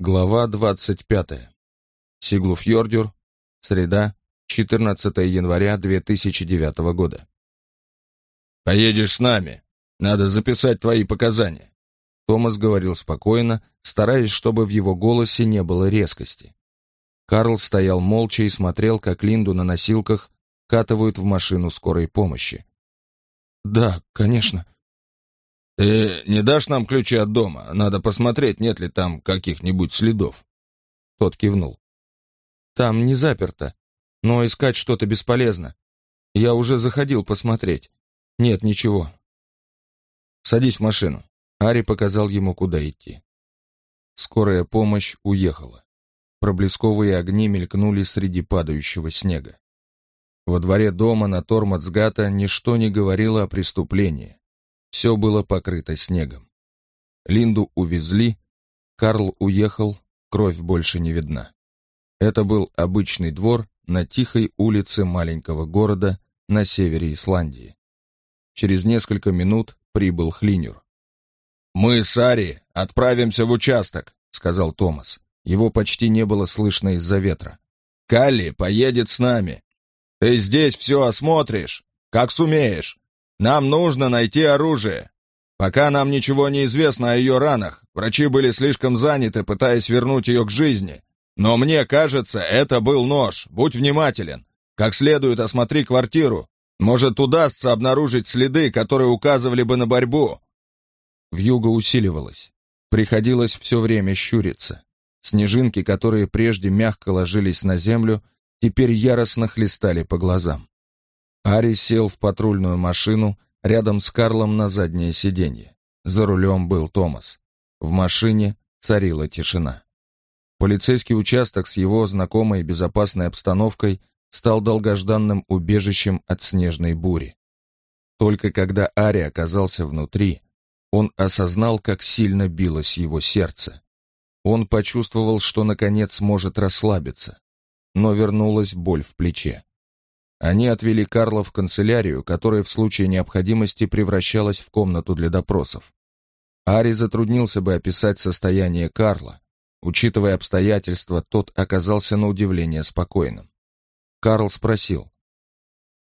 Глава 25. Сиглуфьордюр. Среда, 14 января 2009 года. «Поедешь с нами. Надо записать твои показания». Томас говорил спокойно, стараясь, чтобы в его голосе не было резкости. Карл стоял молча и смотрел, как Линду на носилках катывают в машину скорой помощи. «Да, конечно», «Ты не дашь нам ключи от дома? Надо посмотреть, нет ли там каких-нибудь следов». Тот кивнул. «Там не заперто, но искать что-то бесполезно. Я уже заходил посмотреть. Нет, ничего». «Садись в машину». Ари показал ему, куда идти. Скорая помощь уехала. Проблесковые огни мелькнули среди падающего снега. Во дворе дома на Тормацгата ничто не говорило о преступлении. Все было покрыто снегом. Линду увезли, Карл уехал, кровь больше не видна. Это был обычный двор на тихой улице маленького города на севере Исландии. Через несколько минут прибыл Хлинюр. «Мы с Ари отправимся в участок», — сказал Томас. Его почти не было слышно из-за ветра. «Калли поедет с нами. Ты здесь все осмотришь, как сумеешь. Нам нужно найти оружие. Пока нам ничего не известно о ее ранах. Врачи были слишком заняты, пытаясь вернуть ее к жизни. Но мне кажется, это был нож. Будь внимателен. Как следует осмотри квартиру. Может, удастся обнаружить следы, которые указывали бы на борьбу. Вьюга усиливалась. Приходилось все время щуриться. Снежинки, которые прежде мягко ложились на землю, теперь яростно хлестали по глазам. Ари сел в патрульную машину рядом с Карлом на заднее сиденье. За рулем был Томас. В машине царила тишина. Полицейский участок с его знакомой безопасной обстановкой стал долгожданным убежищем от снежной бури. Только когда Ари оказался внутри, он осознал, как сильно билось его сердце. Он почувствовал, что наконец может расслабиться, но вернулась боль в плече. Они отвели Карла в канцелярию, которая в случае необходимости превращалась в комнату для допросов. Ари затруднился бы описать состояние Карла. Учитывая обстоятельства, тот оказался на удивление спокойным. Карл спросил.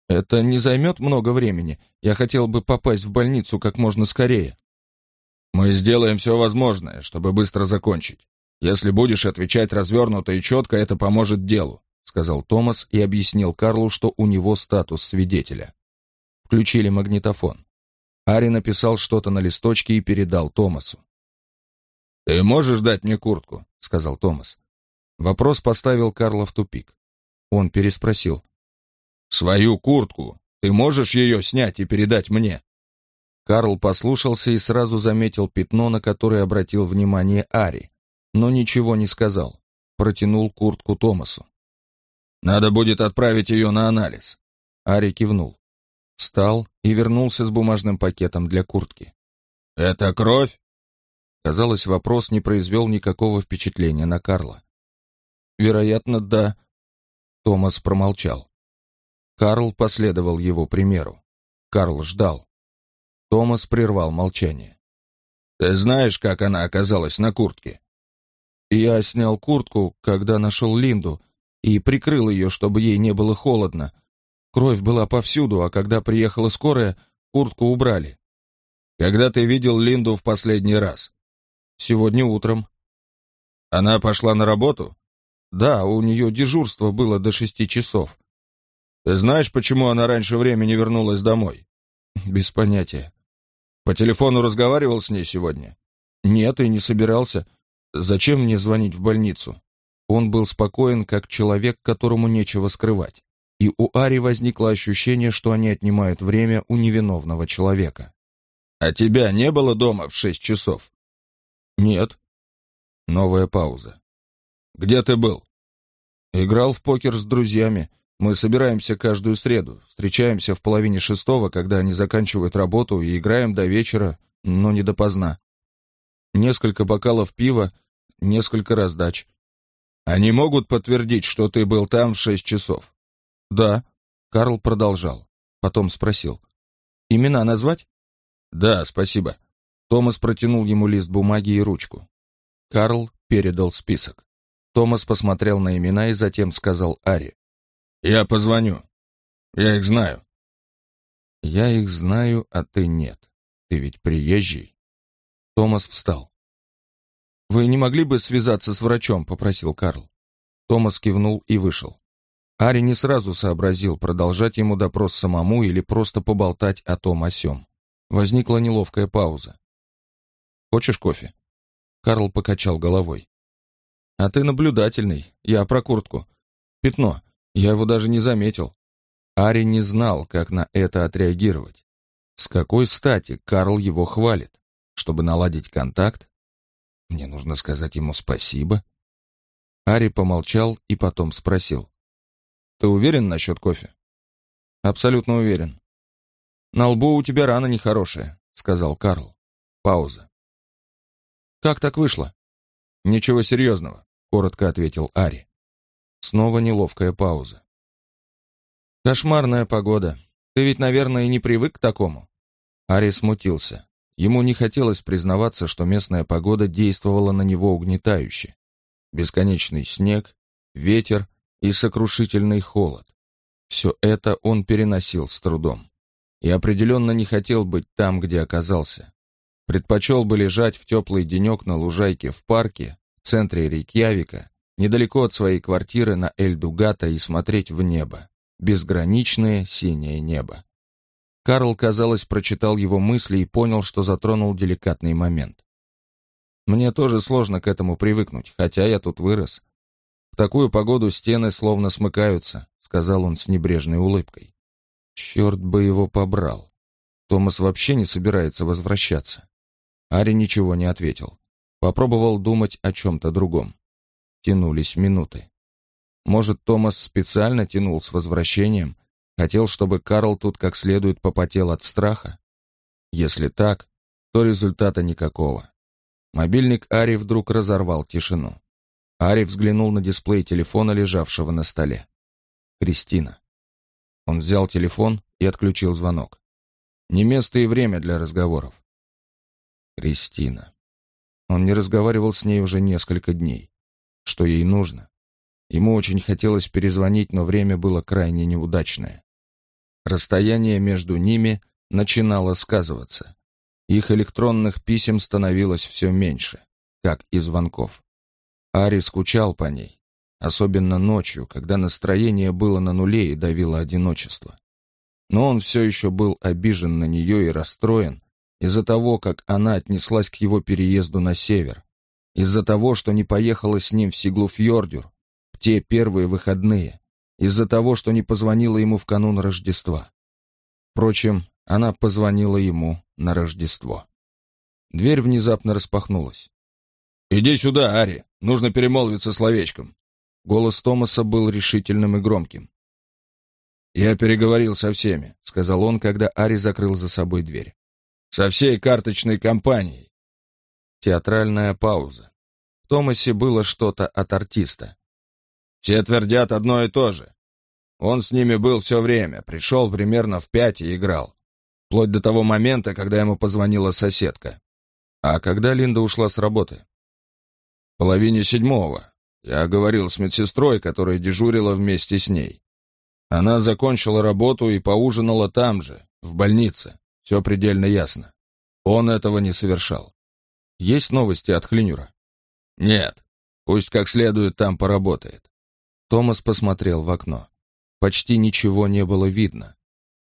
«Это не займет много времени. Я хотел бы попасть в больницу как можно скорее». «Мы сделаем все возможное, чтобы быстро закончить. Если будешь отвечать развернуто и четко, это поможет делу. — сказал Томас и объяснил Карлу, что у него статус свидетеля. Включили магнитофон. Ари написал что-то на листочке и передал Томасу. «Ты можешь дать мне куртку?» — сказал Томас. Вопрос поставил Карла в тупик. Он переспросил. «Свою куртку! Ты можешь ее снять и передать мне?» Карл послушался и сразу заметил пятно, на которое обратил внимание Ари, но ничего не сказал. Протянул куртку Томасу. Надо будет отправить ее на анализ. Ари кивнул. Встал и вернулся с бумажным пакетом для куртки. «Это кровь?» Казалось, вопрос не произвел никакого впечатления на Карла. «Вероятно, да». Томас промолчал. Карл последовал его примеру. Карл ждал. Томас прервал молчание. «Ты знаешь, как она оказалась на куртке?» «Я снял куртку, когда нашел Линду, и прикрыл ее, чтобы ей не было холодно. Кровь была повсюду, а когда приехала скорая, куртку убрали. Когда ты видел Линду в последний раз? Сегодня утром. Она пошла на работу? Да, у нее дежурство было до шести часов. Ты знаешь, почему она раньше времени вернулась домой? Без понятия. По телефону разговаривал с ней сегодня? Нет, и не собирался. Зачем мне звонить в больницу? Он был спокоен, как человек, которому нечего скрывать, и у Ари возникло ощущение, что они отнимают время у невиновного человека. «А тебя не было дома в шесть часов?» «Нет». Новая пауза. «Где ты был?» «Играл в покер с друзьями. Мы собираемся каждую среду, встречаемся в половине шестого, когда они заканчивают работу, и играем до вечера, но не допоздна. Несколько бокалов пива, несколько раздач. Они могут подтвердить, что ты был там в шесть часов? Да. Карл продолжал. Потом спросил. Имена назвать? Да, спасибо. Томас протянул ему лист бумаги и ручку. Карл передал список. Томас посмотрел на имена и затем сказал Ари. «Я позвоню. Я их знаю». «Я их знаю, а ты нет. Ты ведь приезжий». Томас встал. «Вы не могли бы связаться с врачом?» — попросил Карл. Томас кивнул и вышел. Ари не сразу сообразил, продолжать ему допрос самому или просто поболтать о том о сём. Возникла неловкая пауза. «Хочешь кофе?» Карл покачал головой. «А ты наблюдательный. Я про куртку. Пятно. Я его даже не заметил». Ари не знал, как на это отреагировать. С какой стати Карл его хвалит? Чтобы наладить контакт? Мне нужно сказать ему спасибо. Ари помолчал и потом спросил. «Ты уверен насчет кофе?» «Абсолютно уверен». «На лбу у тебя рана нехорошая», — сказал Карл. Пауза. «Как так вышло?» «Ничего серьезного», — коротко ответил Ари. Снова неловкая пауза. «Кошмарная погода. Ты ведь, наверное, не привык к такому?» Ари смутился. Ему не хотелось признаваться, что местная погода действовала на него угнетающе. Бесконечный снег, ветер и сокрушительный холод. Все это он переносил с трудом. И определенно не хотел быть там, где оказался. Предпочел бы лежать в теплый денек на лужайке в парке, в центре Рейкьявика, недалеко от своей квартиры на Эльдугата и смотреть в небо, безграничное синее небо. Карл, казалось, прочитал его мысли и понял, что затронул деликатный момент. «Мне тоже сложно к этому привыкнуть, хотя я тут вырос. В такую погоду стены словно смыкаются», — сказал он с небрежной улыбкой. «Черт бы его побрал. Томас вообще не собирается возвращаться». Ари ничего не ответил. Попробовал думать о чем-то другом. Тянулись минуты. Может, Томас специально тянул с возвращением, хотел, чтобы Карл тут как следует попотел от страха? Если так, то результата никакого. Мобильник Ари вдруг разорвал тишину. Ари взглянул на дисплей телефона, лежавшего на столе. Кристина. Он взял телефон и отключил звонок. Не место и время для разговоров. Кристина. Он не разговаривал с ней уже несколько дней. Что ей нужно? Ему очень хотелось перезвонить, но время было крайне неудачное. Расстояние между ними начинало сказываться. Их электронных писем становилось все меньше, как и звонков. Ари скучал по ней, особенно ночью, когда настроение было на нуле и давило одиночество. Но он все еще был обижен на нее и расстроен, из-за того, как она отнеслась к его переезду на север, из-за того, что не поехала с ним в Сиглуфьордюр в те первые выходные, из-за того, что не позвонила ему в канун Рождества. Впрочем, она позвонила ему на Рождество. Дверь внезапно распахнулась. «Иди сюда, Ари, нужно перемолвиться словечком». Голос Томаса был решительным и громким. «Я переговорил со всеми», — сказал он, когда Ари закрыл за собой дверь со всей карточной компанией. Театральная пауза. В Томасе было что-то от артиста. Все твердят одно и то же. Он с ними был все время, пришел примерно в пять и играл. Вплоть до того момента, когда ему позвонила соседка. А когда Линда ушла с работы? В половине седьмого. Я говорил с медсестрой, которая дежурила вместе с ней. Она закончила работу и поужинала там же, в больнице. Все предельно ясно. Он этого не совершал. Есть новости от Хлинюра? Нет. Пусть как следует там поработает. Томас посмотрел в окно. Почти ничего не было видно.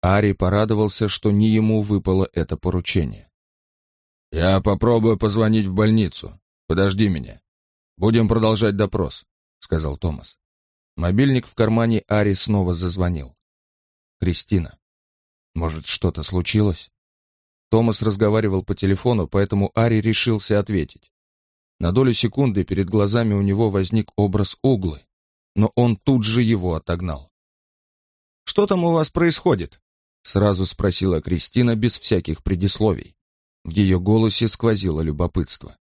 Ари порадовался, что не ему выпало это поручение. «Я попробую позвонить в больницу. Подожди меня. Будем продолжать допрос», — сказал Томас. Мобильник в кармане Ари снова зазвонил. «Кристина». Может, что-то случилось? Томас разговаривал по телефону, поэтому Ари решился ответить. На долю секунды перед глазами у него возник образ углы, но он тут же его отогнал. «Что там у вас происходит?» — сразу спросила Кристина без всяких предисловий. В ее голосе сквозило любопытство.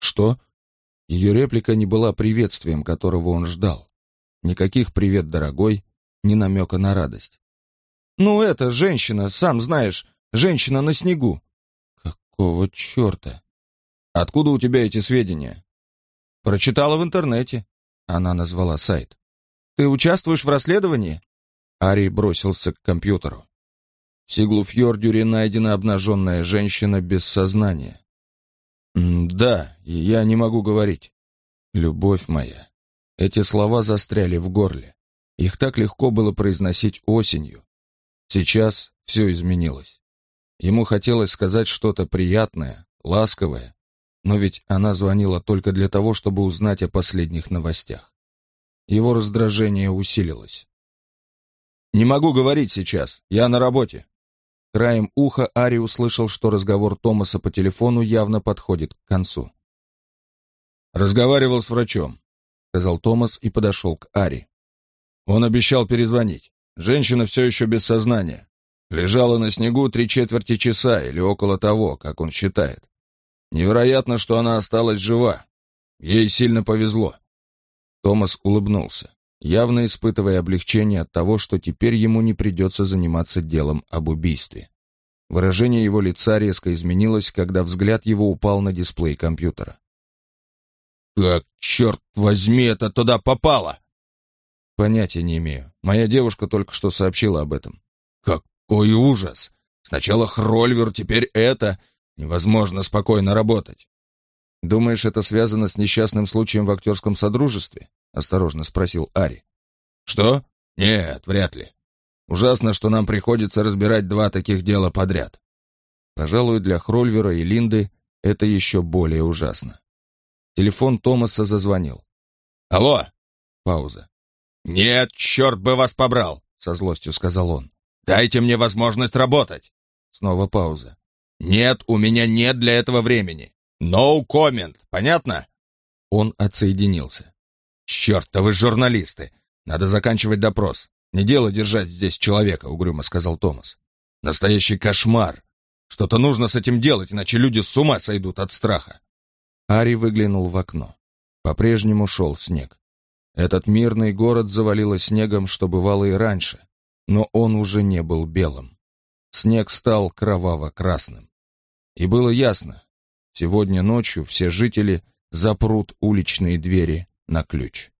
«Что?» Ее реплика не была приветствием, которого он ждал. Никаких «привет, дорогой», ни намека на радость. «Ну, это женщина, сам знаешь, женщина на снегу». «Какого черта?» «Откуда у тебя эти сведения?» прочитала в интернете». Она назвала сайт. «Ты участвуешь в расследовании?» Ари бросился к компьютеру. В Сиглуфьордюре найдена обнаженная женщина без сознания. «Да, и я не могу говорить. Любовь моя». Эти слова застряли в горле. Их так легко было произносить осенью. Сейчас все изменилось. Ему хотелось сказать что-то приятное, ласковое, но ведь она звонила только для того, чтобы узнать о последних новостях. Его раздражение усилилось. «Не могу говорить сейчас, я на работе». Краем уха Ари услышал, что разговор Томаса по телефону явно подходит к концу. «Разговаривал с врачом», — сказал Томас и подошел к Ари. Он обещал перезвонить. Женщина все еще без сознания. Лежала на снегу три четверти часа или около того, как он считает. Невероятно, что она осталась жива. Ей сильно повезло. Томас улыбнулся, явно испытывая облегчение от того, что теперь ему не придется заниматься делом об убийстве. Выражение его лица резко изменилось, когда взгляд его упал на дисплей компьютера. «Как, черт возьми, это туда попало?» «Понятия не имею. Моя девушка только что сообщила об этом». «Какой ужас! Сначала Хрольвер, теперь это. Невозможно спокойно работать. «Думаешь, это связано с несчастным случаем в актерском содружестве?» — осторожно спросил Ари. «Что? Нет, вряд ли. Ужасно, что нам приходится разбирать два таких дела подряд. Пожалуй, для Хрольвера и Линды это еще более ужасно. Телефон Томаса зазвонил. «Алло!» Пауза. «Нет, черт бы вас побрал!» — со злостью сказал он. «Дайте мне возможность работать!» Снова пауза. «Нет, у меня нет для этого времени. No comment, понятно?» Он отсоединился. «Чертовы журналисты! Надо заканчивать допрос. Не дело держать здесь человека», — угрюмо сказал Томас. «Настоящий кошмар! Что-то нужно с этим делать, иначе люди с ума сойдут от страха». Ари выглянул в окно. По-прежнему шел снег. Этот мирный город завалило снегом, что бывало и раньше, но он уже не был белым. Снег стал кроваво-красным. И было ясно, сегодня ночью все жители запрут уличные двери на ключ.